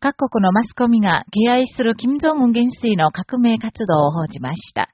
各国のマスコミが敬愛する金正恩元帥の革命活動を報じました。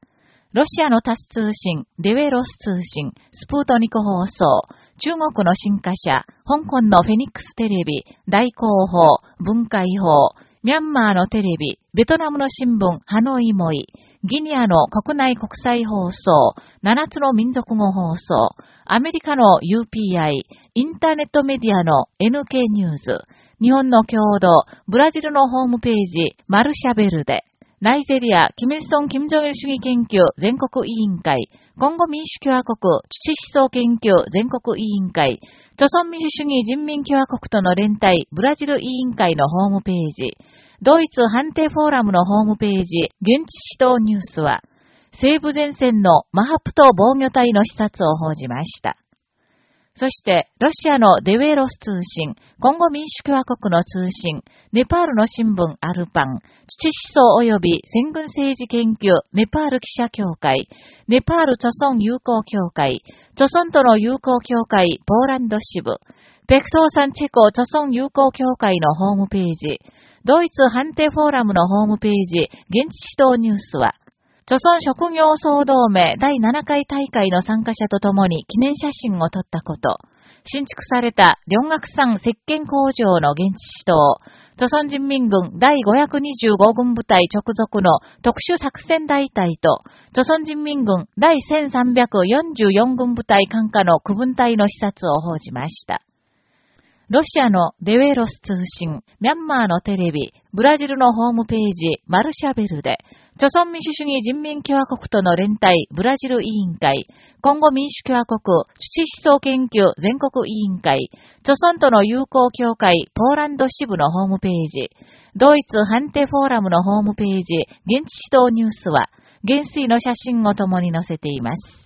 ロシアのタス通信、デウェロス通信、スプートニク放送、中国の新華社、香港のフェニックステレビ、大広報、文化違法、ミャンマーのテレビ、ベトナムの新聞、ハノイモイ、ギニアの国内国際放送、7つの民族語放送、アメリカの UPI、インターネットメディアの NK ニュース、日本の共同、ブラジルのホームページ、マルシャベルで、ナイジェリア、キミルソン・キム・ジョンル主義研究全国委員会、今後民主共和国土思想研究全国委員会、朝鮮民主主義人民共和国との連帯ブラジル委員会のホームページ、ドイツ判定フォーラムのホームページ、現地指導ニュースは、西部前線のマハプト防御隊の視察を報じました。そして、ロシアのデウェロス通信、今後民主共和国の通信、ネパールの新聞アルパン、土思想及び戦軍政治研究ネパール記者協会、ネパール著村友好協会、著村との友好協会ポーランド支部、ペクトーサンチェコ著村友好協会のホームページ、ドイツ判定フォーラムのホームページ、現地指導ニュースは、著村職業総同盟第7回大会の参加者と共に記念写真を撮ったこと、新築された両学山石鹸工場の現地指導、著村人民軍第525軍部隊直属の特殊作戦大隊と、著村人民軍第1344軍部隊管下の区分隊の視察を報じました。ロシアのデウェロス通信、ミャンマーのテレビ、ブラジルのホームページ、マルシャベルで、朝鮮民主主義人民共和国との連帯ブラジル委員会、今後民主共和国土思想研究全国委員会、朝鮮との友好協会ポーランド支部のホームページ、ドイツ判定フォーラムのホームページ、現地指導ニュースは、元帥の写真を共に載せています。